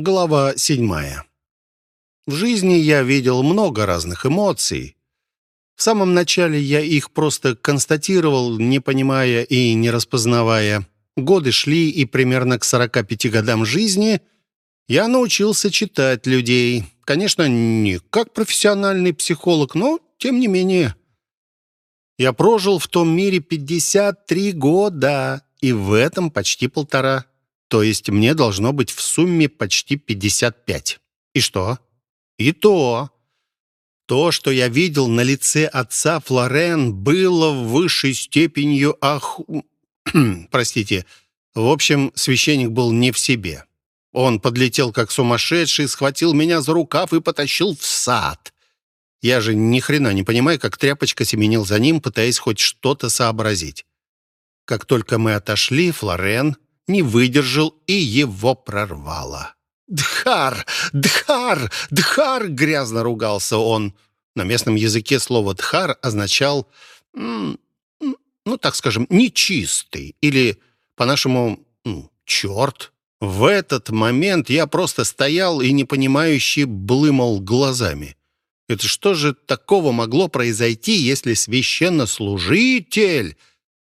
Глава седьмая. В жизни я видел много разных эмоций. В самом начале я их просто констатировал, не понимая и не распознавая. Годы шли, и примерно к 45 годам жизни я научился читать людей. Конечно, не как профессиональный психолог, но тем не менее. Я прожил в том мире 53 года, и в этом почти полтора. То есть мне должно быть в сумме почти 55. И что? И то. То, что я видел на лице отца Флорен, было в высшей степенью ах... Простите. В общем, священник был не в себе. Он подлетел как сумасшедший, схватил меня за рукав и потащил в сад. Я же ни хрена не понимаю, как тряпочка семенил за ним, пытаясь хоть что-то сообразить. Как только мы отошли, Флорен не выдержал и его прорвало. «Дхар! Дхар! Дхар!» — грязно ругался он. На местном языке слово «дхар» означал, ну, так скажем, нечистый или, по-нашему, черт. В этот момент я просто стоял и непонимающе блымал глазами. Это что же такого могло произойти, если священнослужитель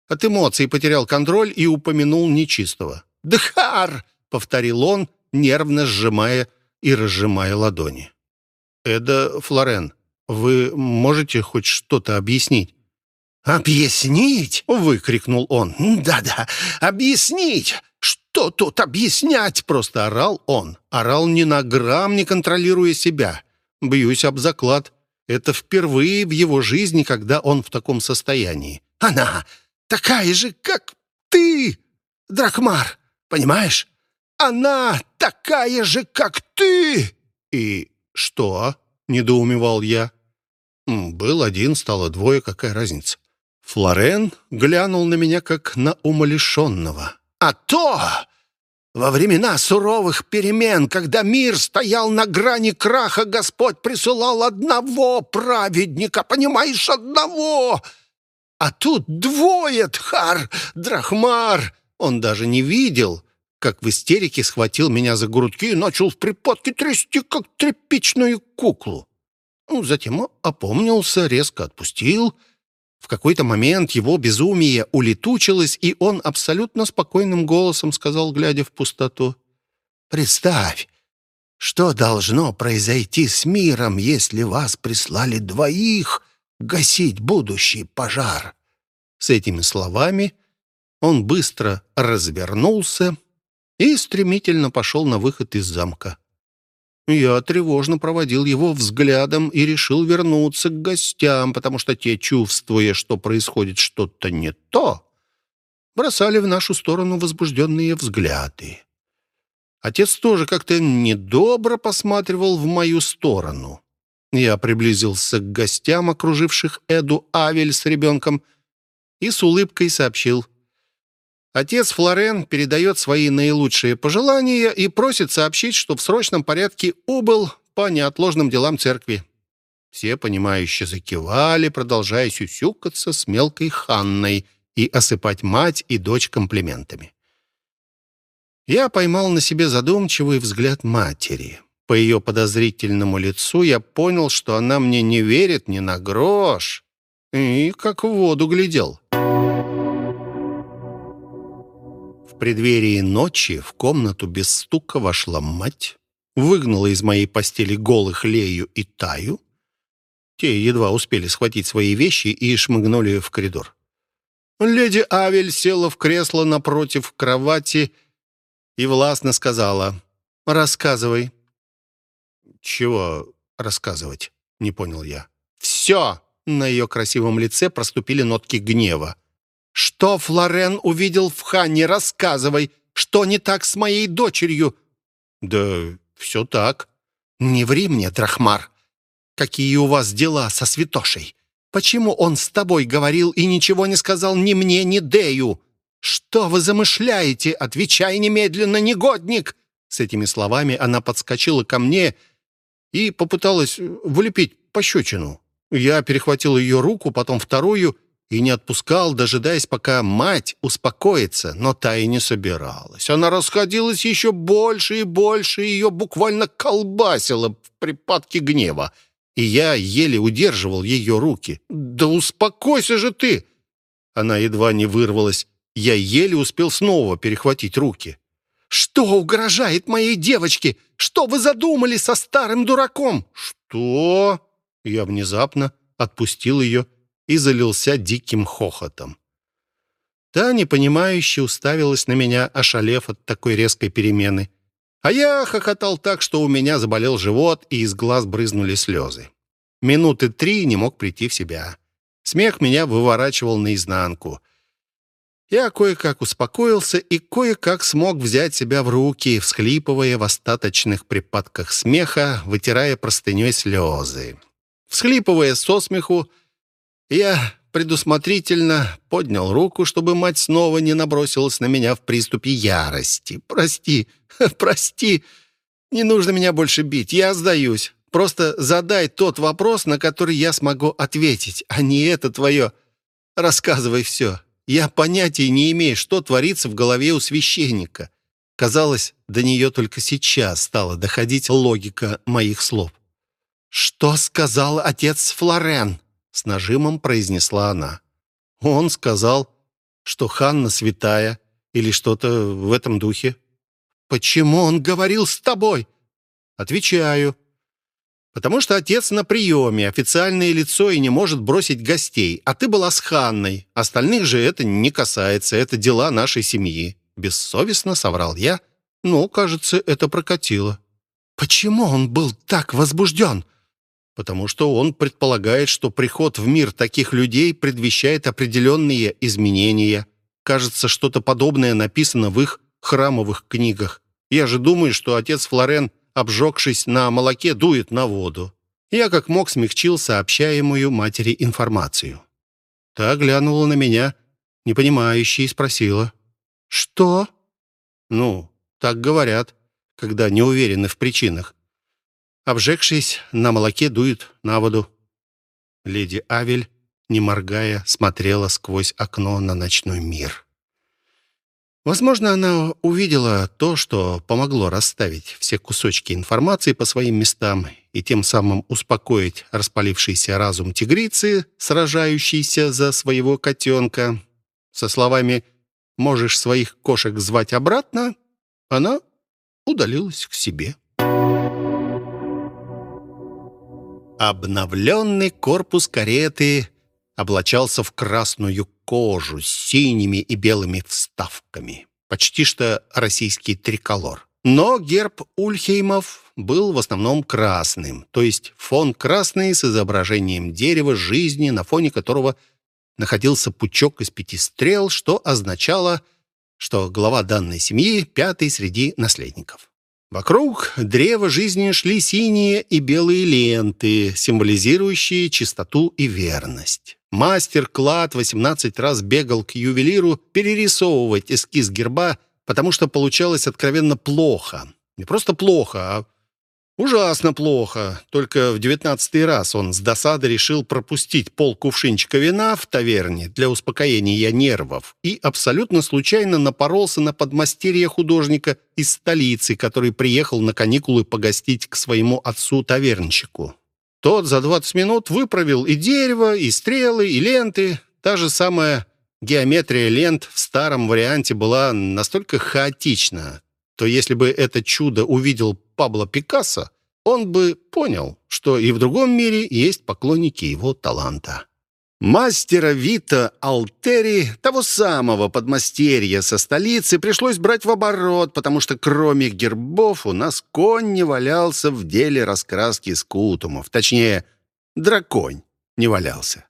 от эмоций потерял контроль и упомянул нечистого. «Дхар!» — повторил он, нервно сжимая и разжимая ладони. «Эда Флорен, вы можете хоть что-то объяснить?» «Объяснить?» — выкрикнул он. «Да-да, объяснить! Что тут объяснять?» — просто орал он. Орал ни на грамм, не контролируя себя. Бьюсь об заклад. Это впервые в его жизни, когда он в таком состоянии. «Она! Такая же, как ты, Дракмар, понимаешь? Она такая же, как ты!» «И что?» — недоумевал я. «Был один, стало двое, какая разница?» Флорен глянул на меня, как на умалишенного. «А то! Во времена суровых перемен, когда мир стоял на грани краха, Господь присылал одного праведника, понимаешь, одного!» А тут двое, Тхар, Драхмар. Он даже не видел, как в истерике схватил меня за грудки и начал в припадке трясти, как тряпичную куклу. Ну, затем опомнился, резко отпустил. В какой-то момент его безумие улетучилось, и он абсолютно спокойным голосом сказал, глядя в пустоту, «Представь, что должно произойти с миром, если вас прислали двоих гасить будущий пожар. С этими словами он быстро развернулся и стремительно пошел на выход из замка. Я тревожно проводил его взглядом и решил вернуться к гостям, потому что те, чувствуя, что происходит что-то не то, бросали в нашу сторону возбужденные взгляды. Отец тоже как-то недобро посматривал в мою сторону. Я приблизился к гостям, окруживших Эду Авель с ребенком, и с улыбкой сообщил. Отец Флорен передает свои наилучшие пожелания и просит сообщить, что в срочном порядке убыл по неотложным делам церкви. Все, понимающие, закивали, продолжая сюсюкаться с мелкой Ханной и осыпать мать и дочь комплиментами. Я поймал на себе задумчивый взгляд матери. По ее подозрительному лицу я понял, что она мне не верит ни на грош. И как в воду глядел. В преддверии ночи в комнату без стука вошла мать, выгнала из моей постели голых Лею и Таю. Те едва успели схватить свои вещи и шмыгнули в коридор. Леди Авель села в кресло напротив кровати и властно сказала «Рассказывай, «Чего рассказывать?» — не понял я. «Все!» — на ее красивом лице проступили нотки гнева. «Что Флорен увидел в Ханне? Рассказывай! Что не так с моей дочерью?» «Да все так». «Не ври мне, Драхмар. Какие у вас дела со святошей? Почему он с тобой говорил и ничего не сказал ни мне, ни Дею? Что вы замышляете? Отвечай немедленно, негодник!» С этими словами она подскочила ко мне и попыталась влепить пощечину. Я перехватил ее руку, потом вторую, и не отпускал, дожидаясь, пока мать успокоится, но та и не собиралась. Она расходилась еще больше и больше, и ее буквально колбасило в припадке гнева, и я еле удерживал ее руки. «Да успокойся же ты!» Она едва не вырвалась. Я еле успел снова перехватить руки. «Что угрожает моей девочке? Что вы задумали со старым дураком?» «Что?» Я внезапно отпустил ее и залился диким хохотом. Та, непонимающе, уставилась на меня, ошалев от такой резкой перемены. А я хохотал так, что у меня заболел живот, и из глаз брызнули слезы. Минуты три не мог прийти в себя. Смех меня выворачивал наизнанку. Я кое-как успокоился и кое-как смог взять себя в руки, всхлипывая в остаточных припадках смеха, вытирая простыней слезы. Всхлипывая со смеху, я предусмотрительно поднял руку, чтобы мать снова не набросилась на меня в приступе ярости. «Прости, прости, не нужно меня больше бить, я сдаюсь. Просто задай тот вопрос, на который я смогу ответить, а не это твое. Рассказывай все. Я понятия не имею, что творится в голове у священника. Казалось, до нее только сейчас стала доходить логика моих слов. «Что сказал отец Флорен?» с нажимом произнесла она. Он сказал, что Ханна святая или что-то в этом духе. Почему он говорил с тобой? Отвечаю. Потому что отец на приеме, официальное лицо и не может бросить гостей, а ты была с Ханной. Остальных же это не касается, это дела нашей семьи. Бессовестно соврал я, но, кажется, это прокатило. Почему он был так возбужден? потому что он предполагает, что приход в мир таких людей предвещает определенные изменения. Кажется, что-то подобное написано в их храмовых книгах. Я же думаю, что отец Флорен, обжегшись на молоке, дует на воду. Я как мог смягчил сообщаемую матери информацию. Та глянула на меня, непонимающе, и спросила. «Что?» «Ну, так говорят, когда не уверены в причинах. Обжегшись, на молоке дует на воду. Леди Авель, не моргая, смотрела сквозь окно на ночной мир. Возможно, она увидела то, что помогло расставить все кусочки информации по своим местам и тем самым успокоить распалившийся разум тигрицы, сражающейся за своего котенка. Со словами «можешь своих кошек звать обратно», она удалилась к себе. Обновленный корпус кареты облачался в красную кожу с синими и белыми вставками. Почти что российский триколор. Но герб Ульхеймов был в основном красным, то есть фон красный с изображением дерева жизни, на фоне которого находился пучок из пяти стрел, что означало, что глава данной семьи пятый среди наследников. Вокруг древа жизни шли синие и белые ленты, символизирующие чистоту и верность. Мастер Клад 18 раз бегал к ювелиру перерисовывать эскиз герба, потому что получалось откровенно плохо. Не просто плохо, а Ужасно плохо. Только в девятнадцатый раз он с досады решил пропустить пол кувшинчика вина в таверне для успокоения нервов и абсолютно случайно напоролся на подмастерье художника из столицы, который приехал на каникулы погостить к своему отцу-тавернщику. Тот за 20 минут выправил и дерево, и стрелы, и ленты. Та же самая геометрия лент в старом варианте была настолько хаотична, то если бы это чудо увидел Пабло Пикассо, он бы понял, что и в другом мире есть поклонники его таланта. Мастера Вита Алтери, того самого подмастерья со столицы, пришлось брать в оборот, потому что кроме гербов у нас конь не валялся в деле раскраски скутумов. Точнее, драконь не валялся.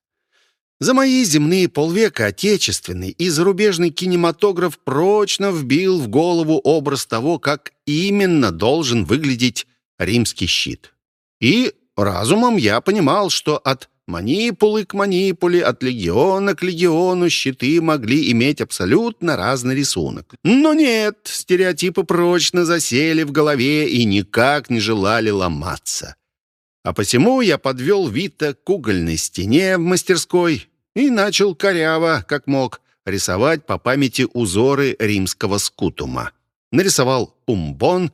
За мои земные полвека отечественный и зарубежный кинематограф прочно вбил в голову образ того, как именно должен выглядеть римский щит. И разумом я понимал, что от манипулы к манипуле, от легиона к легиону щиты могли иметь абсолютно разный рисунок. Но нет, стереотипы прочно засели в голове и никак не желали ломаться. А посему я подвел Вита к угольной стене в мастерской и начал коряво, как мог, рисовать по памяти узоры римского скутума. Нарисовал умбон,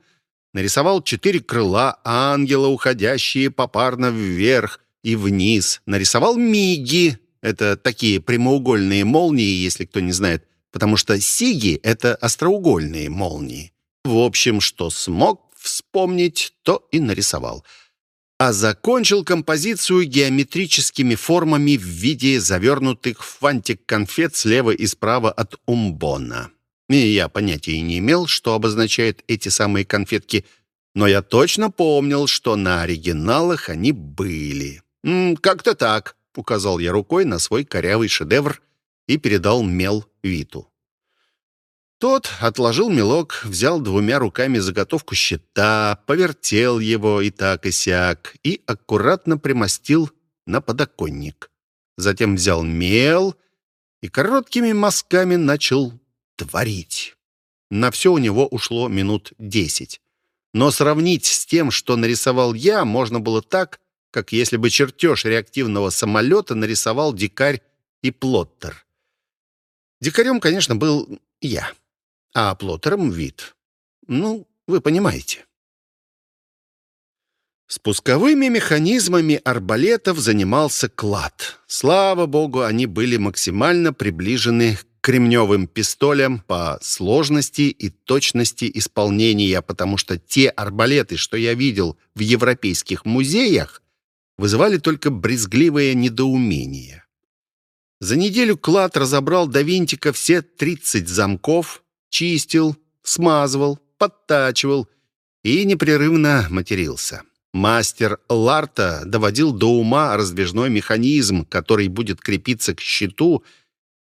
нарисовал четыре крыла ангела, уходящие попарно вверх и вниз, нарисовал миги, это такие прямоугольные молнии, если кто не знает, потому что сиги — это остроугольные молнии. В общем, что смог вспомнить, то и нарисовал. А закончил композицию геометрическими формами в виде завернутых в фантик конфет слева и справа от умбона. И я понятия не имел, что обозначают эти самые конфетки, но я точно помнил, что на оригиналах они были. «Как-то так», — указал я рукой на свой корявый шедевр и передал мел Виту. Тот отложил мелок, взял двумя руками заготовку щита, повертел его и так и сяк, и аккуратно примостил на подоконник. Затем взял мел и короткими мазками начал творить. На все у него ушло минут десять. Но сравнить с тем, что нарисовал я, можно было так, как если бы чертеж реактивного самолета нарисовал дикарь и плоттер. Дикарем, конечно, был я а плоттером вид. Ну, вы понимаете. Спусковыми механизмами арбалетов занимался клад. Слава богу, они были максимально приближены к кремневым пистолям по сложности и точности исполнения, потому что те арбалеты, что я видел в европейских музеях, вызывали только брезгливое недоумение. За неделю клад разобрал до винтика все 30 замков, чистил, смазывал, подтачивал и непрерывно матерился. Мастер Ларта доводил до ума раздвижной механизм, который будет крепиться к щиту,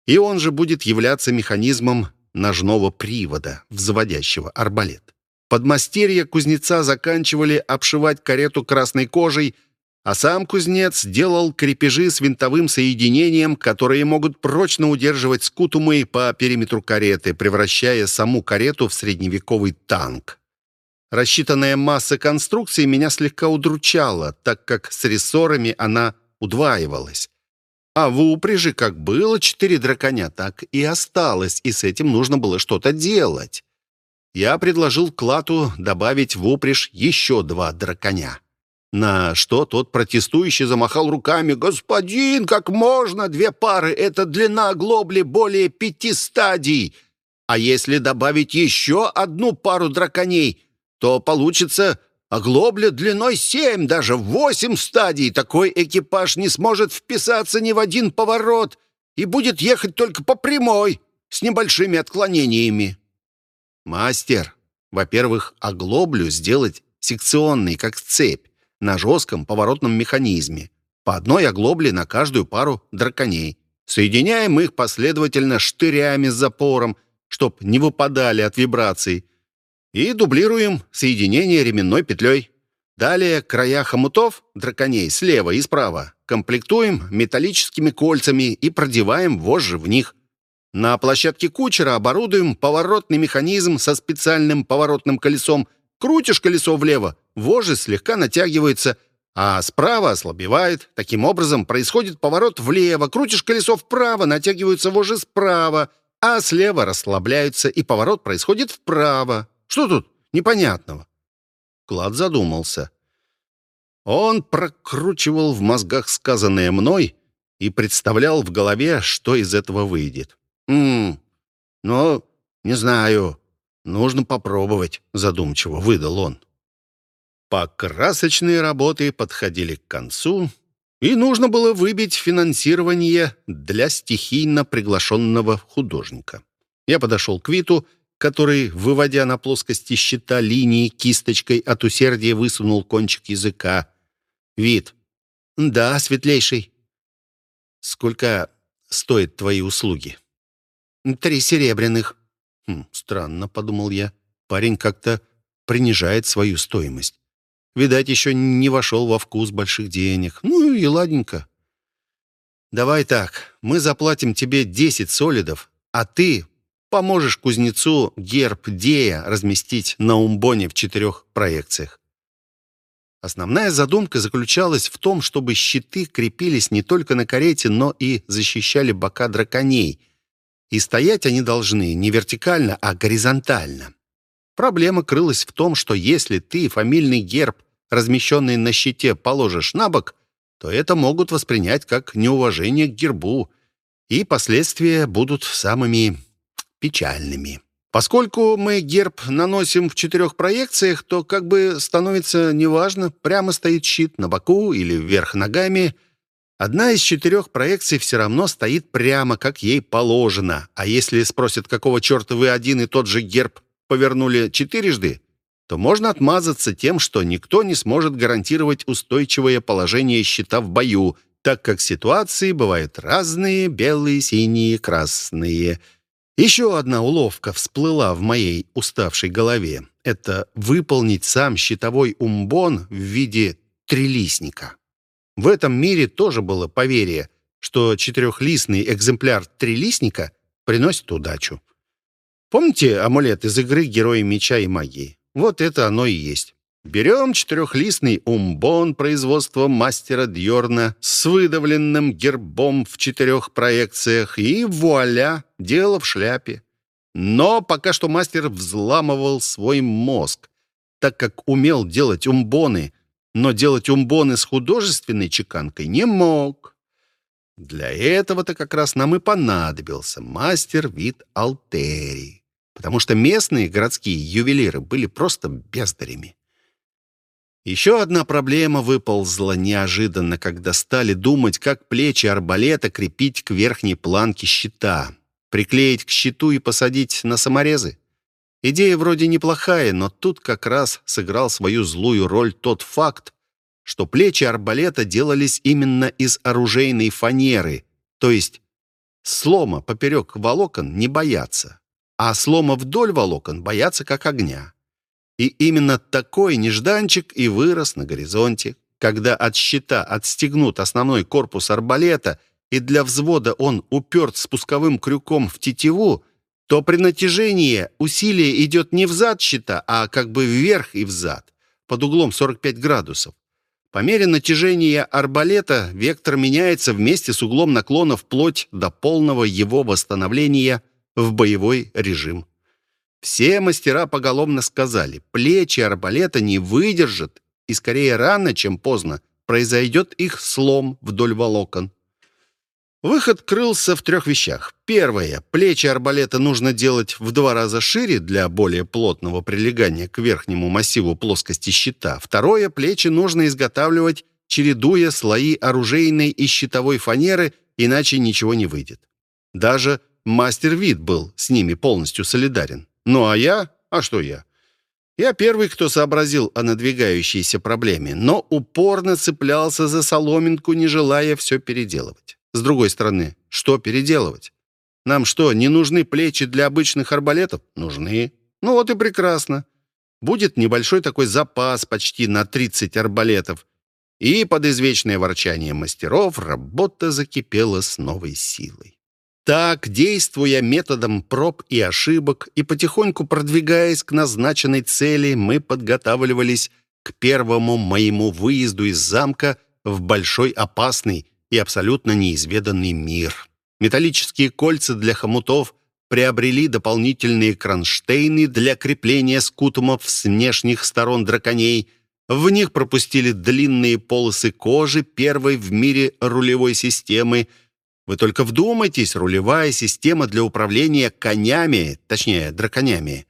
и он же будет являться механизмом ножного привода, взводящего арбалет. Подмастерья кузнеца заканчивали обшивать карету красной кожей – а сам кузнец делал крепежи с винтовым соединением, которые могут прочно удерживать скутумы по периметру кареты, превращая саму карету в средневековый танк. Рассчитанная масса конструкции меня слегка удручала, так как с рессорами она удваивалась. А в упряжи как было четыре драконя, так и осталось, и с этим нужно было что-то делать. Я предложил Клату добавить в упряжь еще два драконя. На что тот протестующий замахал руками. «Господин, как можно? Две пары — это длина глобли более пяти стадий. А если добавить еще одну пару драконей, то получится оглобля длиной семь, даже восемь стадий. Такой экипаж не сможет вписаться ни в один поворот и будет ехать только по прямой, с небольшими отклонениями». «Мастер, во-первых, оглоблю сделать секционной, как цепь на жестком поворотном механизме, по одной оглобле на каждую пару драконей. Соединяем их последовательно штырями с запором, чтоб не выпадали от вибраций, и дублируем соединение ременной петлей. Далее края хомутов, драконей, слева и справа, комплектуем металлическими кольцами и продеваем вожжи в них. На площадке кучера оборудуем поворотный механизм со специальным поворотным колесом. Крутишь колесо влево, вожжи слегка натягиваются, а справа ослабевает. Таким образом, происходит поворот влево, крутишь колесо вправо, натягиваются вожжи справа, а слева расслабляются, и поворот происходит вправо. Что тут непонятного?» Клад задумался. Он прокручивал в мозгах сказанное мной и представлял в голове, что из этого выйдет. «Ммм, ну, не знаю. Нужно попробовать», — задумчиво выдал он. Покрасочные работы подходили к концу, и нужно было выбить финансирование для стихийно приглашенного художника. Я подошел к Виту, который, выводя на плоскости щита линии кисточкой от усердия, высунул кончик языка. «Вит». «Да, светлейший». «Сколько стоят твои услуги?» «Три серебряных». Хм, «Странно», — подумал я. Парень как-то принижает свою стоимость. Видать, еще не вошел во вкус больших денег. Ну и ладненько. Давай так, мы заплатим тебе 10 солидов, а ты поможешь кузнецу герб Дея разместить на умбоне в четырех проекциях. Основная задумка заключалась в том, чтобы щиты крепились не только на карете, но и защищали бока драконей. И стоять они должны не вертикально, а горизонтально. Проблема крылась в том, что если ты фамильный герб, размещенный на щите, положишь на бок, то это могут воспринять как неуважение к гербу, и последствия будут самыми печальными. Поскольку мы герб наносим в четырех проекциях, то как бы становится неважно, прямо стоит щит на боку или вверх ногами. Одна из четырех проекций все равно стоит прямо, как ей положено. А если спросят, какого черта вы один и тот же герб повернули четырежды, то можно отмазаться тем, что никто не сможет гарантировать устойчивое положение щита в бою, так как ситуации бывают разные, белые, синие, красные – еще одна уловка всплыла в моей уставшей голове. Это выполнить сам щитовой умбон в виде трилистника. В этом мире тоже было поверье, что четырехлистный экземпляр трилистника приносит удачу. Помните амулет из игры «Герои меча и магии»? Вот это оно и есть. Берем четырехлистный умбон производства мастера Дьорна с выдавленным гербом в четырех проекциях, и вуаля, дело в шляпе. Но пока что мастер взламывал свой мозг, так как умел делать умбоны, но делать умбоны с художественной чеканкой не мог. Для этого-то как раз нам и понадобился мастер вид алтерии, потому что местные городские ювелиры были просто бездарями. Еще одна проблема выползла неожиданно, когда стали думать, как плечи арбалета крепить к верхней планке щита. Приклеить к щиту и посадить на саморезы? Идея вроде неплохая, но тут как раз сыграл свою злую роль тот факт, что плечи арбалета делались именно из оружейной фанеры, то есть слома поперек волокон не боятся, а слома вдоль волокон боятся как огня. И именно такой нежданчик и вырос на горизонте, когда от щита отстегнут основной корпус арбалета и для взвода он уперт спусковым крюком в тетиву, то при натяжении усилие идет не взад щита, а как бы вверх и взад, под углом 45 градусов. По мере натяжения арбалета вектор меняется вместе с углом наклона вплоть до полного его восстановления в боевой режим. Все мастера поголовно сказали, плечи арбалета не выдержат, и скорее рано, чем поздно, произойдет их слом вдоль волокон. Выход крылся в трех вещах. Первое. Плечи арбалета нужно делать в два раза шире для более плотного прилегания к верхнему массиву плоскости щита. Второе. Плечи нужно изготавливать, чередуя слои оружейной и щитовой фанеры, иначе ничего не выйдет. Даже мастер вид был с ними полностью солидарен. Ну а я? А что я? Я первый, кто сообразил о надвигающейся проблеме, но упорно цеплялся за соломинку, не желая все переделывать. С другой стороны, что переделывать? Нам что, не нужны плечи для обычных арбалетов? Нужны. Ну вот и прекрасно. Будет небольшой такой запас почти на 30 арбалетов. И под извечное ворчание мастеров работа закипела с новой силой. Так, действуя методом проб и ошибок и потихоньку продвигаясь к назначенной цели, мы подготавливались к первому моему выезду из замка в большой опасный и абсолютно неизведанный мир. Металлические кольца для хомутов приобрели дополнительные кронштейны для крепления скутумов с внешних сторон драконей. В них пропустили длинные полосы кожи первой в мире рулевой системы – вы только вдумайтесь, рулевая система для управления конями, точнее, драконями.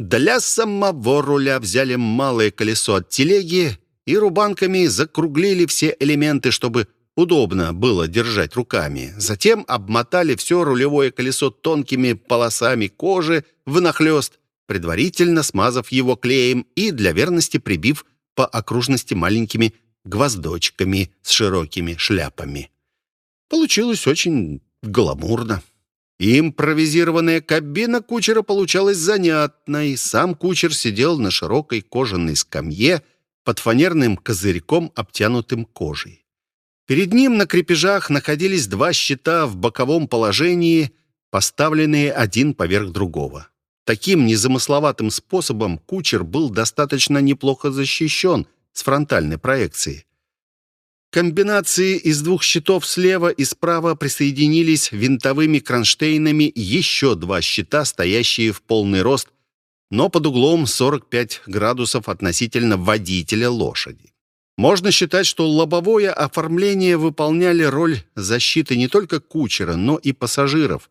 Для самого руля взяли малое колесо от телеги и рубанками закруглили все элементы, чтобы удобно было держать руками. Затем обмотали все рулевое колесо тонкими полосами кожи внахлёст, предварительно смазав его клеем и для верности прибив по окружности маленькими гвоздочками с широкими шляпами. Получилось очень гламурно. Импровизированная кабина кучера получалась занятной. Сам кучер сидел на широкой кожаной скамье под фанерным козырьком, обтянутым кожей. Перед ним на крепежах находились два щита в боковом положении, поставленные один поверх другого. Таким незамысловатым способом кучер был достаточно неплохо защищен с фронтальной проекцией. Комбинации из двух щитов слева и справа присоединились винтовыми кронштейнами еще два щита, стоящие в полный рост, но под углом 45 градусов относительно водителя лошади. Можно считать, что лобовое оформление выполняли роль защиты не только кучера, но и пассажиров.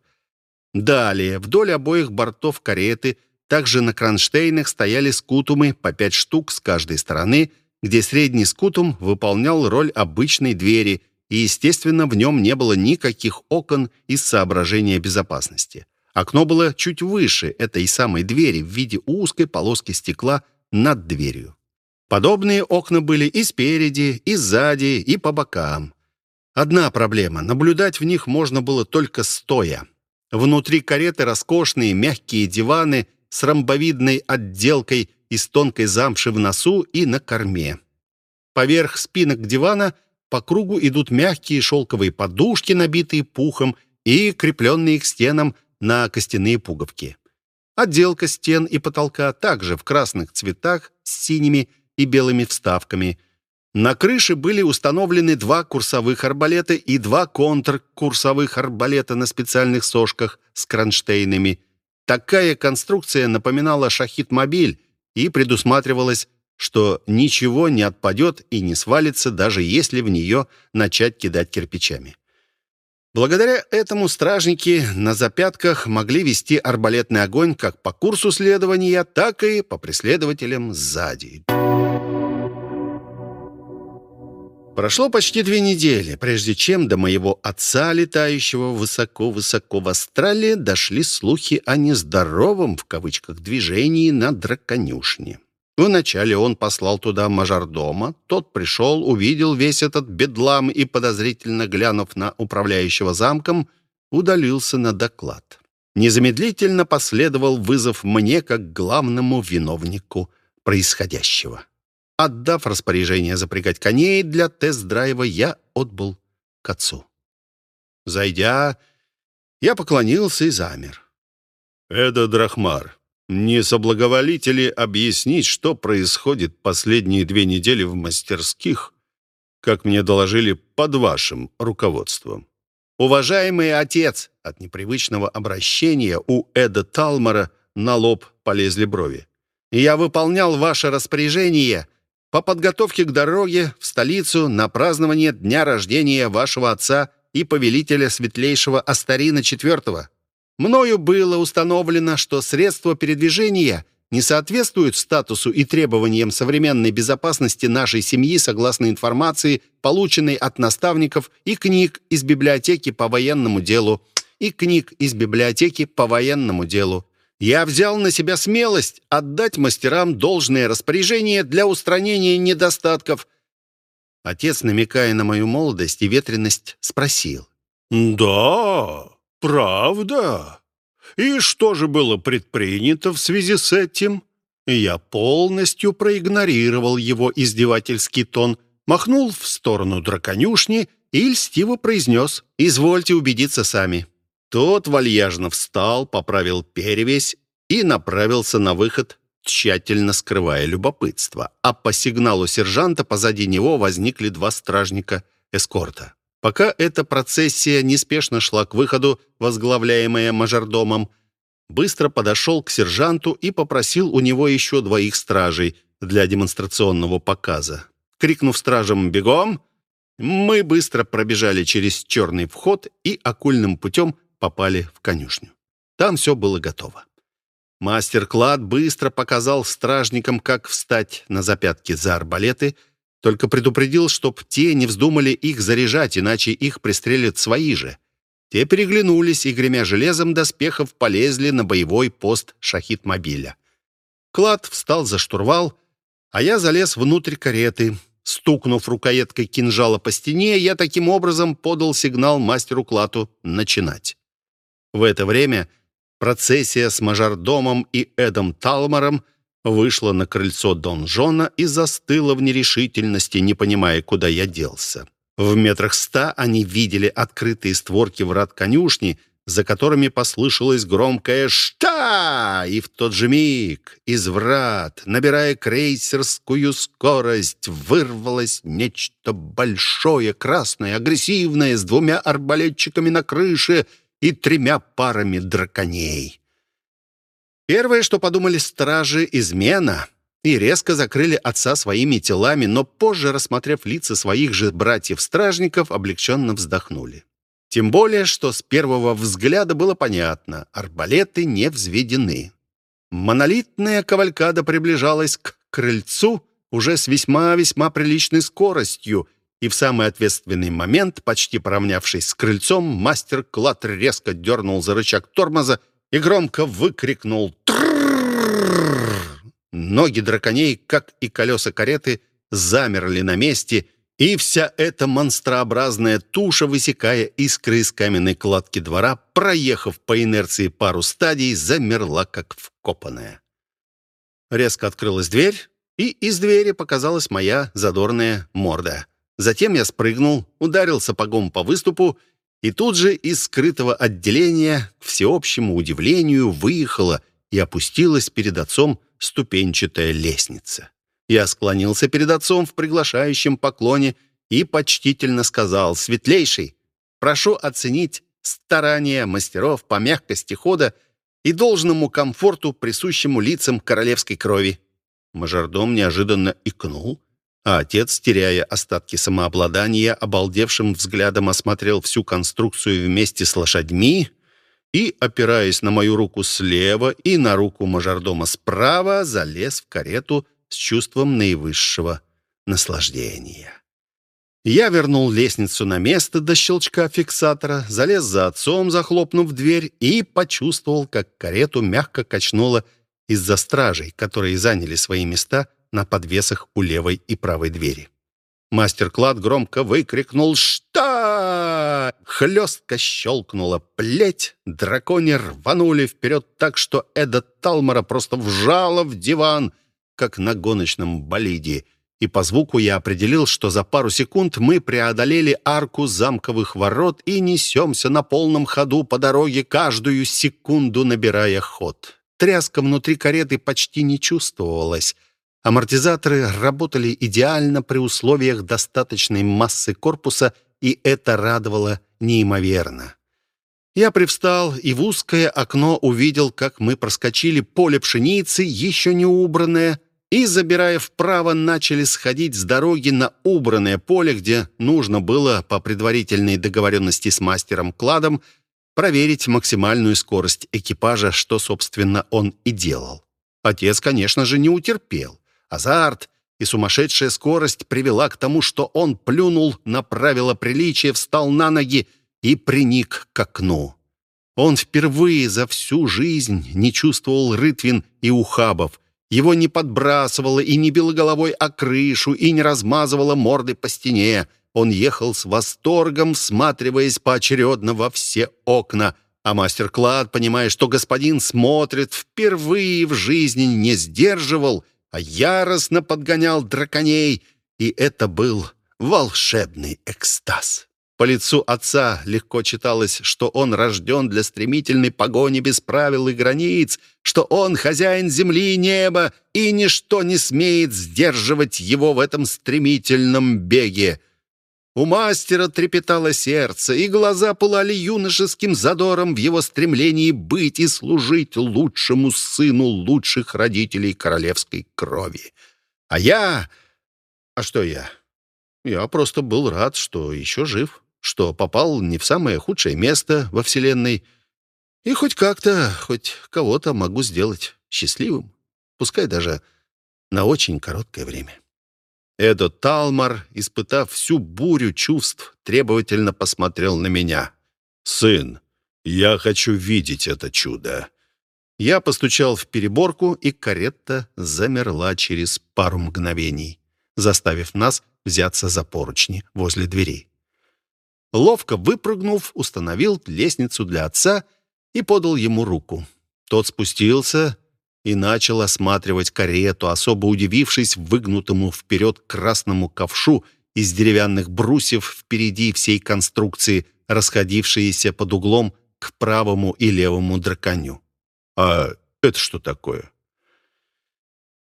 Далее, вдоль обоих бортов кареты, также на кронштейнах стояли скутумы по пять штук с каждой стороны – где средний скутум выполнял роль обычной двери, и, естественно, в нем не было никаких окон из соображения безопасности. Окно было чуть выше этой самой двери в виде узкой полоски стекла над дверью. Подобные окна были и спереди, и сзади, и по бокам. Одна проблема — наблюдать в них можно было только стоя. Внутри кареты роскошные мягкие диваны с ромбовидной отделкой из тонкой замши в носу и на корме. Поверх спинок дивана по кругу идут мягкие шелковые подушки, набитые пухом и крепленные к стенам на костяные пуговки. Отделка стен и потолка также в красных цветах с синими и белыми вставками. На крыше были установлены два курсовых арбалета и два контркурсовых арбалета на специальных сошках с кронштейнами. Такая конструкция напоминала шахид-мобиль, и предусматривалось, что ничего не отпадет и не свалится, даже если в нее начать кидать кирпичами. Благодаря этому стражники на запятках могли вести арбалетный огонь как по курсу следования, так и по преследователям сзади. Прошло почти две недели, прежде чем до моего отца, летающего высоко-высоко в Австралии, дошли слухи о нездоровом, в кавычках, движении на драконюшне. Вначале он послал туда мажордома, тот пришел, увидел весь этот бедлам и, подозрительно глянув на управляющего замком, удалился на доклад. Незамедлительно последовал вызов мне как главному виновнику происходящего. Отдав распоряжение запрягать коней для тест-драйва, я отбыл к отцу. Зайдя, я поклонился и замер. «Эда Драхмар, не соблаговолите ли объяснить, что происходит последние две недели в мастерских, как мне доложили, под вашим руководством?» «Уважаемый отец!» От непривычного обращения у Эда Талмара на лоб полезли брови. «Я выполнял ваше распоряжение по подготовке к дороге в столицу на празднование дня рождения вашего отца и повелителя светлейшего Астарина IV. Мною было установлено, что средства передвижения не соответствуют статусу и требованиям современной безопасности нашей семьи согласно информации, полученной от наставников и книг из библиотеки по военному делу, и книг из библиотеки по военному делу. Я взял на себя смелость отдать мастерам должное распоряжение для устранения недостатков. Отец, намекая на мою молодость и ветренность, спросил. «Да, правда. И что же было предпринято в связи с этим?» Я полностью проигнорировал его издевательский тон, махнул в сторону драконюшни и льстиво произнес «Извольте убедиться сами». Тот вальяжно встал, поправил перевесь и направился на выход, тщательно скрывая любопытство. А по сигналу сержанта позади него возникли два стражника эскорта. Пока эта процессия неспешно шла к выходу, возглавляемая мажордомом, быстро подошел к сержанту и попросил у него еще двоих стражей для демонстрационного показа. Крикнув стражам «Бегом!», мы быстро пробежали через черный вход и окольным путем попали в конюшню. Там все было готово. Мастер Клад быстро показал стражникам, как встать на запятки за арбалеты, только предупредил, чтоб те не вздумали их заряжать, иначе их пристрелят свои же. Те переглянулись и, гремя железом доспехов, полезли на боевой пост шахид-мобиля. Клад встал за штурвал, а я залез внутрь кареты. Стукнув рукояткой кинжала по стене, я таким образом подал сигнал мастеру Клату начинать. В это время процессия с мажордомом и Эдом Талмором вышла на крыльцо донжона и застыла в нерешительности, не понимая, куда я делся. В метрах ста они видели открытые створки врат конюшни, за которыми послышалось громкое «Шта!» И в тот же миг из врат, набирая крейсерскую скорость, вырвалось нечто большое, красное, агрессивное, с двумя арбалетчиками на крыше и тремя парами драконей. Первое, что подумали стражи, измена, и резко закрыли отца своими телами, но позже, рассмотрев лица своих же братьев-стражников, облегченно вздохнули. Тем более, что с первого взгляда было понятно, арбалеты не взведены. Монолитная кавалькада приближалась к крыльцу уже с весьма-весьма приличной скоростью, и в самый ответственный момент, почти поравнявшись с крыльцом, мастер Клад резко дернул за рычаг тормоза и громко выкрикнул «Тррррррр!». Ноги драконей, как и колеса кареты, замерли на месте — и вся эта монстрообразная туша, высекая искры из каменной кладки двора, проехав по инерции пару стадий, замерла, как вкопанная. Резко открылась дверь, и из двери показалась моя задорная морда. Затем я спрыгнул, ударил сапогом по выступу, и тут же из скрытого отделения, к всеобщему удивлению, выехала и опустилась перед отцом ступенчатая лестница. Я склонился перед отцом в приглашающем поклоне и почтительно сказал «Светлейший, прошу оценить старания мастеров по мягкости хода и должному комфорту, присущему лицам королевской крови». Мажордом неожиданно икнул, а отец, теряя остатки самообладания, обалдевшим взглядом осмотрел всю конструкцию вместе с лошадьми и, опираясь на мою руку слева и на руку мажордома справа, залез в карету с чувством наивысшего наслаждения. Я вернул лестницу на место до щелчка фиксатора, залез за отцом, захлопнув дверь, и почувствовал, как карету мягко качнуло из-за стражей, которые заняли свои места на подвесах у левой и правой двери. Мастер Клад громко выкрикнул «Что?». Хлестко щелкнула плеть, дракони рванули вперед так, что Эда Талмара просто вжала в диван, как на гоночном болиде, и по звуку я определил, что за пару секунд мы преодолели арку замковых ворот и несемся на полном ходу по дороге, каждую секунду набирая ход. Тряска внутри кареты почти не чувствовалась. Амортизаторы работали идеально при условиях достаточной массы корпуса, и это радовало неимоверно. Я привстал и в узкое окно увидел, как мы проскочили поле пшеницы, еще не убранное, и, забирая вправо, начали сходить с дороги на убранное поле, где нужно было, по предварительной договоренности с мастером Кладом, проверить максимальную скорость экипажа, что, собственно, он и делал. Отец, конечно же, не утерпел. Азарт и сумасшедшая скорость привела к тому, что он плюнул на правила приличия, встал на ноги и приник к окну. Он впервые за всю жизнь не чувствовал рытвин и ухабов. Его не подбрасывало и не било головой о крышу, и не размазывало морды по стене. Он ехал с восторгом, всматриваясь поочередно во все окна. А мастер Клад, понимая, что господин смотрит, впервые в жизни не сдерживал, а яростно подгонял драконей. И это был волшебный экстаз. По лицу отца легко читалось, что он рожден для стремительной погони без правил и границ, что он хозяин земли и неба, и ничто не смеет сдерживать его в этом стремительном беге. У мастера трепетало сердце, и глаза пылали юношеским задором в его стремлении быть и служить лучшему сыну лучших родителей королевской крови. А я... А что я? Я просто был рад, что еще жив что попал не в самое худшее место во Вселенной, и хоть как-то, хоть кого-то могу сделать счастливым, пускай даже на очень короткое время. Эдо Талмар, испытав всю бурю чувств, требовательно посмотрел на меня. «Сын, я хочу видеть это чудо». Я постучал в переборку, и карета замерла через пару мгновений, заставив нас взяться за поручни возле дверей. Ловко выпрыгнув, установил лестницу для отца и подал ему руку. Тот спустился и начал осматривать карету, особо удивившись выгнутому вперед красному ковшу из деревянных брусьев впереди всей конструкции, расходившиеся под углом к правому и левому драконю. «А это что такое?»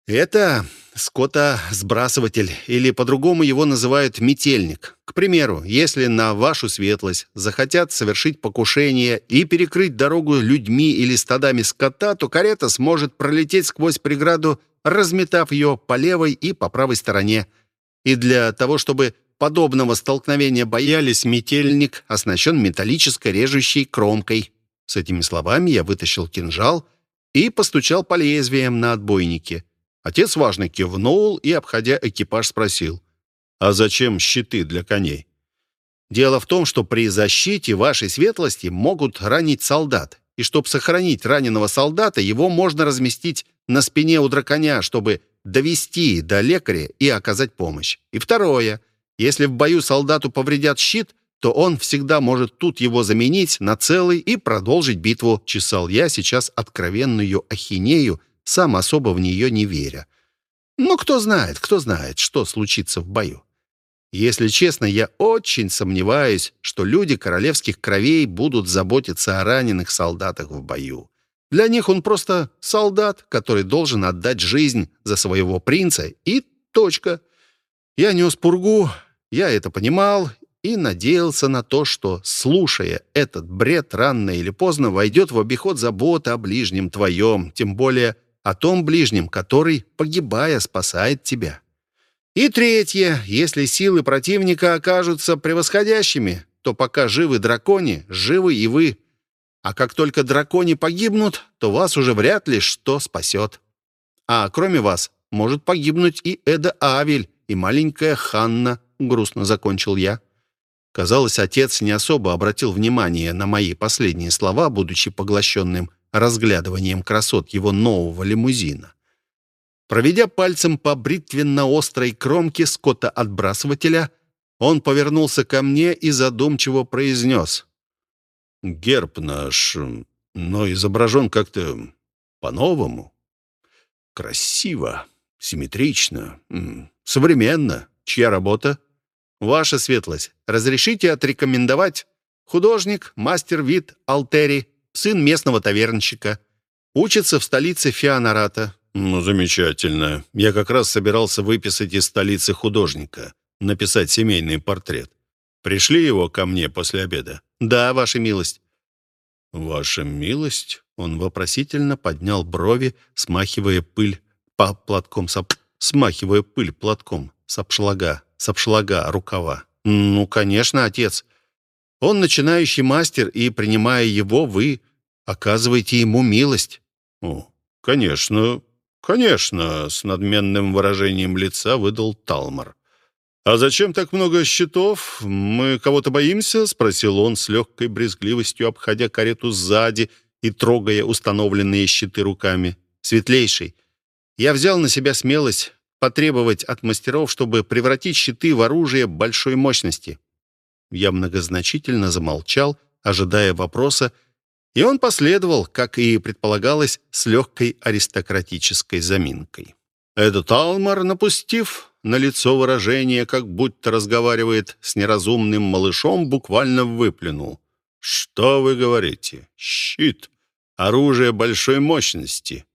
Это скотосбрасыватель, или по-другому его называют метельник. К примеру, если на вашу светлость захотят совершить покушение и перекрыть дорогу людьми или стадами скота, то карета сможет пролететь сквозь преграду, разметав ее по левой и по правой стороне. И для того, чтобы подобного столкновения боялись, метельник оснащен металлической режущей кромкой. С этими словами я вытащил кинжал и постучал по лезвиям на отбойнике. Отец важно кивнул и, обходя экипаж, спросил, «А зачем щиты для коней?» «Дело в том, что при защите вашей светлости могут ранить солдат, и чтобы сохранить раненого солдата, его можно разместить на спине у драконя, чтобы довести до лекаря и оказать помощь. И второе, если в бою солдату повредят щит, то он всегда может тут его заменить на целый и продолжить битву. Чесал я сейчас откровенную ахинею, сам особо в нее не веря. Но кто знает, кто знает, что случится в бою. Если честно, я очень сомневаюсь, что люди королевских кровей будут заботиться о раненых солдатах в бою. Для них он просто солдат, который должен отдать жизнь за своего принца, и точка. Я нес пургу, я это понимал и надеялся на то, что, слушая этот бред, рано или поздно войдет в обиход забота о ближнем твоем, тем более о том ближнем, который, погибая, спасает тебя. И третье, если силы противника окажутся превосходящими, то пока живы дракони, живы и вы. А как только дракони погибнут, то вас уже вряд ли что спасет. А кроме вас может погибнуть и Эда Авель, и маленькая Ханна, грустно закончил я. Казалось, отец не особо обратил внимание на мои последние слова, будучи поглощенным разглядыванием красот его нового лимузина. Проведя пальцем по бритвенно-острой кромке скотта-отбрасывателя, он повернулся ко мне и задумчиво произнес. «Герб наш, но изображен как-то по-новому. Красиво, симметрично, современно. Чья работа?» «Ваша светлость, разрешите отрекомендовать художник, мастер вид Алтери, сын местного тавернщика. Учится в столице Фианарата. Ну, замечательно. Я как раз собирался выписать из столицы художника, написать семейный портрет. Пришли его ко мне после обеда? Да, ваша милость. Ваша милость? Он вопросительно поднял брови, смахивая пыль по платком сап... смахивая пыль платком с обшлага, с обшлага рукава. Ну, конечно, отец. Он начинающий мастер, и, принимая его, вы оказываете ему милость». «О, конечно, конечно», — с надменным выражением лица выдал Талмар. «А зачем так много счетов? Мы кого-то боимся?» — спросил он с легкой брезгливостью, обходя карету сзади и трогая установленные щиты руками. «Светлейший, я взял на себя смелость потребовать от мастеров, чтобы превратить щиты в оружие большой мощности. Я многозначительно замолчал, ожидая вопроса, и он последовал, как и предполагалось, с легкой аристократической заминкой. Этот Алмар, напустив на лицо выражение, как будто разговаривает с неразумным малышом, буквально выплюнул. «Что вы говорите? Щит! Оружие большой мощности!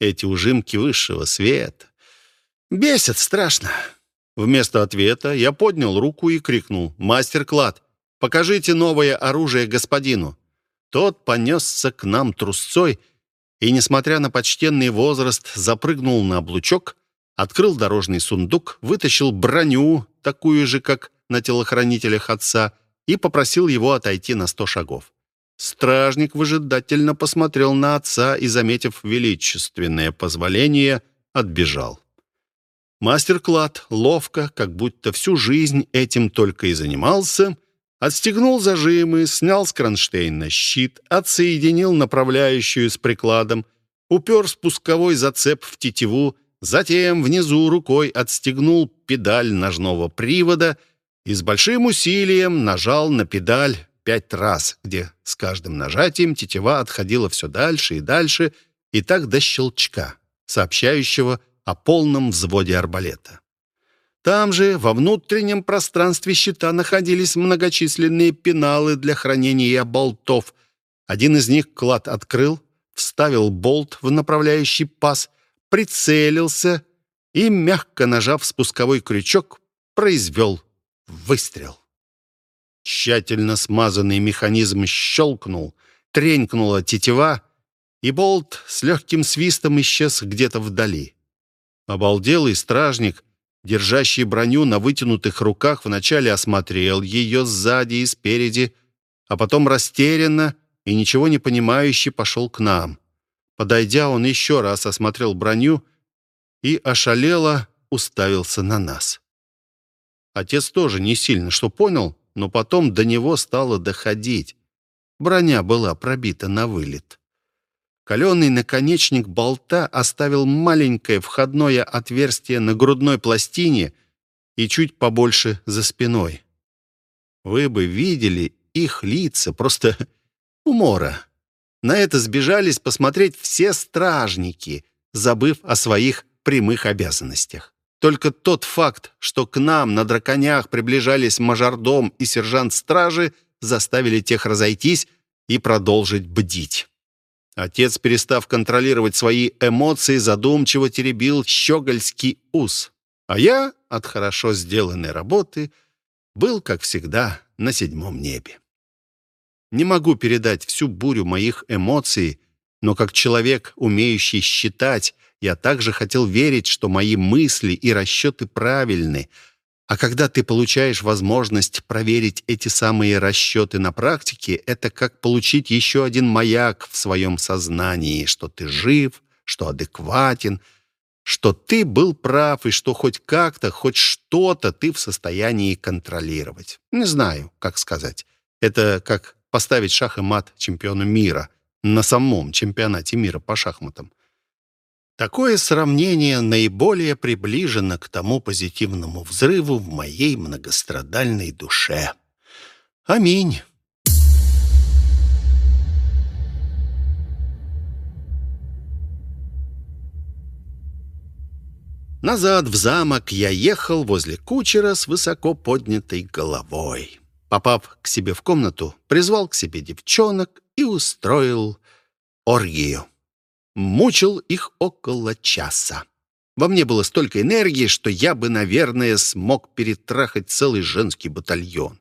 Эти ужимки высшего света! Бесят страшно!» Вместо ответа я поднял руку и крикнул «Мастер Клад, покажите новое оружие господину!» Тот понесся к нам трусцой и, несмотря на почтенный возраст, запрыгнул на облучок, открыл дорожный сундук, вытащил броню, такую же, как на телохранителях отца, и попросил его отойти на сто шагов. Стражник выжидательно посмотрел на отца и, заметив величественное позволение, отбежал. Мастер Клад ловко, как будто всю жизнь этим только и занимался, отстегнул зажимы, снял с кронштейна щит, отсоединил направляющую с прикладом, упер спусковой зацеп в тетиву, затем внизу рукой отстегнул педаль ножного привода и с большим усилием нажал на педаль пять раз, где с каждым нажатием тетива отходила все дальше и дальше, и так до щелчка, сообщающего о полном взводе арбалета. Там же, во внутреннем пространстве щита, находились многочисленные пеналы для хранения болтов, Один из них клад открыл, вставил болт в направляющий паз, прицелился и, мягко нажав спусковой крючок, произвел выстрел. Тщательно смазанный механизм щелкнул, тренькнула тетива, и болт с легким свистом исчез где-то вдали. Обалделый стражник, держащий броню на вытянутых руках, вначале осмотрел ее сзади и спереди, а потом растерянно и ничего не понимающе пошел к нам. Подойдя, он еще раз осмотрел броню и ошалело уставился на нас. Отец тоже не сильно что понял, но потом до него стало доходить. Броня была пробита на вылет. Каленый наконечник болта оставил маленькое входное отверстие на грудной пластине и чуть побольше за спиной. Вы бы видели их лица, просто умора. На это сбежались посмотреть все стражники, забыв о своих прямых обязанностях. Только тот факт, что к нам на драконях приближались мажордом и сержант стражи, заставили тех разойтись и продолжить бдить. Отец, перестав контролировать свои эмоции, задумчиво теребил щегольский ус. А я от хорошо сделанной работы был, как всегда, на седьмом небе. Не могу передать всю бурю моих эмоций, но как человек, умеющий считать, я также хотел верить, что мои мысли и расчеты правильны. А когда ты получаешь возможность проверить эти самые расчеты на практике, это как получить еще один маяк в своем сознании, что ты жив, что адекватен, что ты был прав и что хоть как-то, хоть что-то ты в состоянии контролировать. Не знаю, как сказать. Это как поставить шах и мат чемпиону мира на самом чемпионате мира по шахматам. Такое сравнение наиболее приближено к тому позитивному взрыву в моей многострадальной душе. Аминь. Назад в замок я ехал возле кучера с высоко поднятой головой. Попав к себе в комнату, призвал к себе девчонок и устроил оргию. Мучил их около часа. Во мне было столько энергии, что я бы, наверное, смог перетрахать целый женский батальон.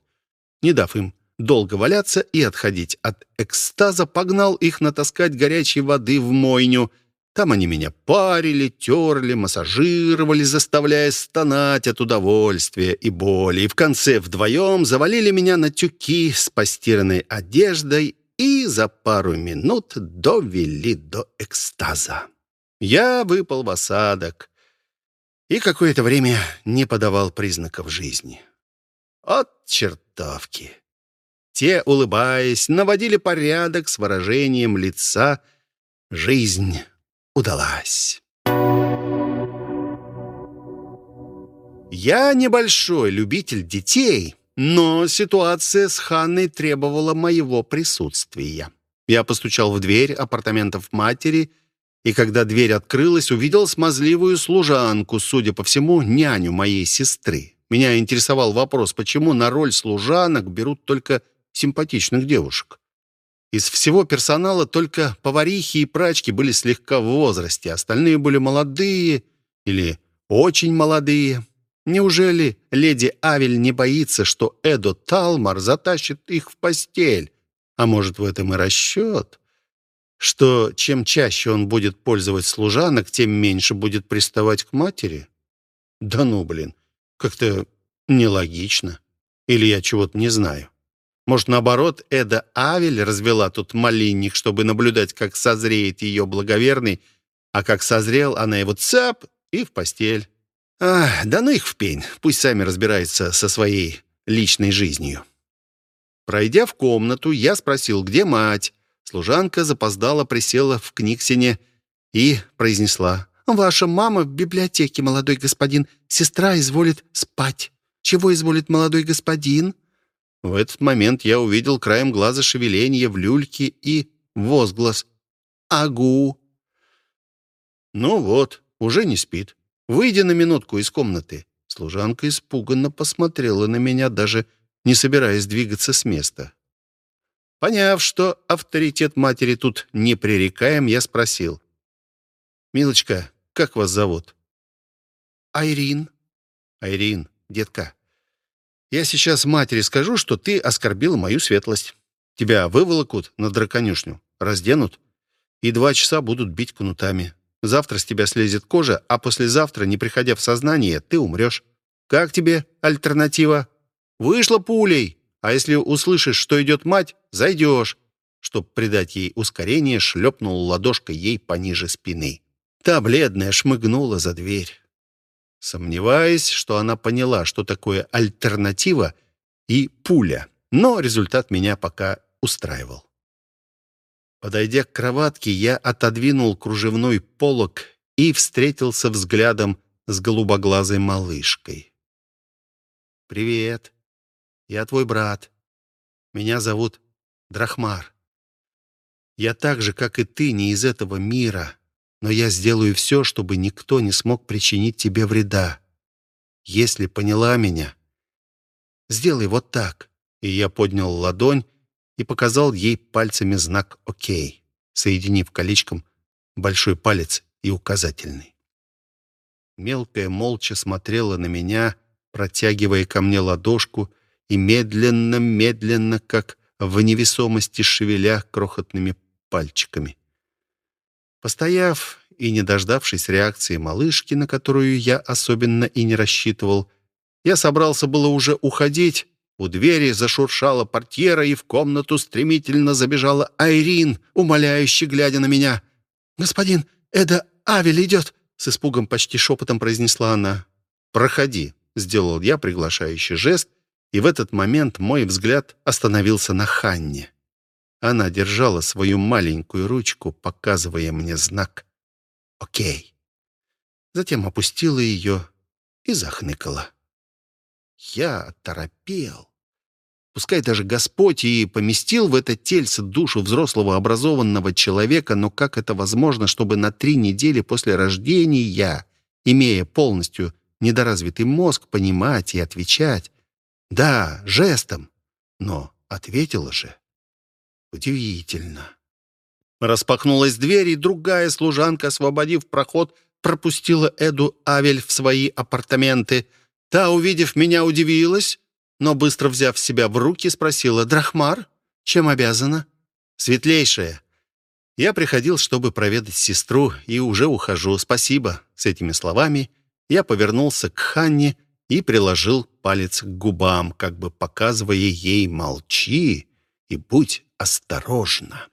Не дав им долго валяться и отходить от экстаза, погнал их натаскать горячей воды в мойню. Там они меня парили, терли, массажировали, заставляя стонать от удовольствия и боли. И в конце вдвоем завалили меня на тюки с постиранной одеждой и за пару минут довели до экстаза. Я выпал в осадок и какое-то время не подавал признаков жизни. От чертовки! Те, улыбаясь, наводили порядок с выражением лица «Жизнь удалась». Я небольшой любитель детей — но ситуация с Ханной требовала моего присутствия. Я постучал в дверь апартаментов матери, и когда дверь открылась, увидел смазливую служанку, судя по всему, няню моей сестры. Меня интересовал вопрос, почему на роль служанок берут только симпатичных девушек. Из всего персонала только поварихи и прачки были слегка в возрасте, остальные были молодые или очень молодые. Неужели леди Авель не боится, что Эдо Талмар затащит их в постель? А может, в этом и расчет? Что чем чаще он будет пользовать служанок, тем меньше будет приставать к матери? Да ну, блин, как-то нелогично. Или я чего-то не знаю. Может, наоборот, Эда Авель развела тут малинник, чтобы наблюдать, как созреет ее благоверный, а как созрел, она его цап и в постель. А, да ну их в пень, пусть сами разбираются со своей личной жизнью. Пройдя в комнату, я спросил, где мать. Служанка запоздала, присела в книгсине и произнесла. «Ваша мама в библиотеке, молодой господин. Сестра изволит спать. Чего изволит молодой господин?» В этот момент я увидел краем глаза шевеление в люльке и возглас. «Агу!» «Ну вот, уже не спит. Выйди на минутку из комнаты». Служанка испуганно посмотрела на меня, даже не собираясь двигаться с места. Поняв, что авторитет матери тут непререкаем, я спросил. «Милочка, как вас зовут?» «Айрин». «Айрин, детка, я сейчас матери скажу, что ты оскорбила мою светлость. Тебя выволокут на драконюшню, разденут, и два часа будут бить кнутами. Завтра с тебя слезет кожа, а послезавтра, не приходя в сознание, ты умрешь. Как тебе альтернатива? Вышла пулей, а если услышишь, что идет мать, зайдешь. Чтоб придать ей ускорение, шлепнул ладошкой ей пониже спины. Та бледная шмыгнула за дверь. Сомневаясь, что она поняла, что такое альтернатива и пуля. Но результат меня пока устраивал. Подойдя к кроватке, я отодвинул кружевной полог и встретился взглядом с голубоглазой малышкой. «Привет. Я твой брат. Меня зовут Драхмар. Я так же, как и ты, не из этого мира, но я сделаю все, чтобы никто не смог причинить тебе вреда. Если поняла меня, сделай вот так». И я поднял ладонь, и показал ей пальцами знак «Окей», соединив колечком большой палец и указательный. Мелкая молча смотрела на меня, протягивая ко мне ладошку и медленно-медленно, как в невесомости шевеля крохотными пальчиками. Постояв и не дождавшись реакции малышки, на которую я особенно и не рассчитывал, я собрался было уже уходить, у двери зашуршала портьера, и в комнату стремительно забежала Айрин, умоляюще глядя на меня. «Господин, Эда Авель идет!» С испугом почти шепотом произнесла она. «Проходи», — сделал я приглашающий жест, и в этот момент мой взгляд остановился на Ханне. Она держала свою маленькую ручку, показывая мне знак «Окей». Затем опустила ее и захныкала. Я торопел. Пускай даже Господь и поместил в это тельце душу взрослого образованного человека, но как это возможно, чтобы на три недели после рождения, имея полностью недоразвитый мозг, понимать и отвечать? Да, жестом, но ответила же. Удивительно. Распахнулась дверь, и другая служанка, освободив проход, пропустила Эду Авель в свои апартаменты — Та, увидев меня, удивилась, но, быстро взяв себя в руки, спросила, «Драхмар, чем обязана?» «Светлейшая, я приходил, чтобы проведать сестру, и уже ухожу. Спасибо». С этими словами я повернулся к Ханне и приложил палец к губам, как бы показывая ей «молчи и будь осторожна».